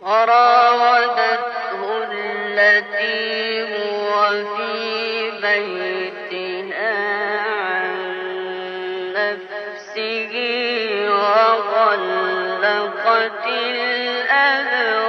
وراودته التي هو في بيتها عن نفسه وغلقت الأبواب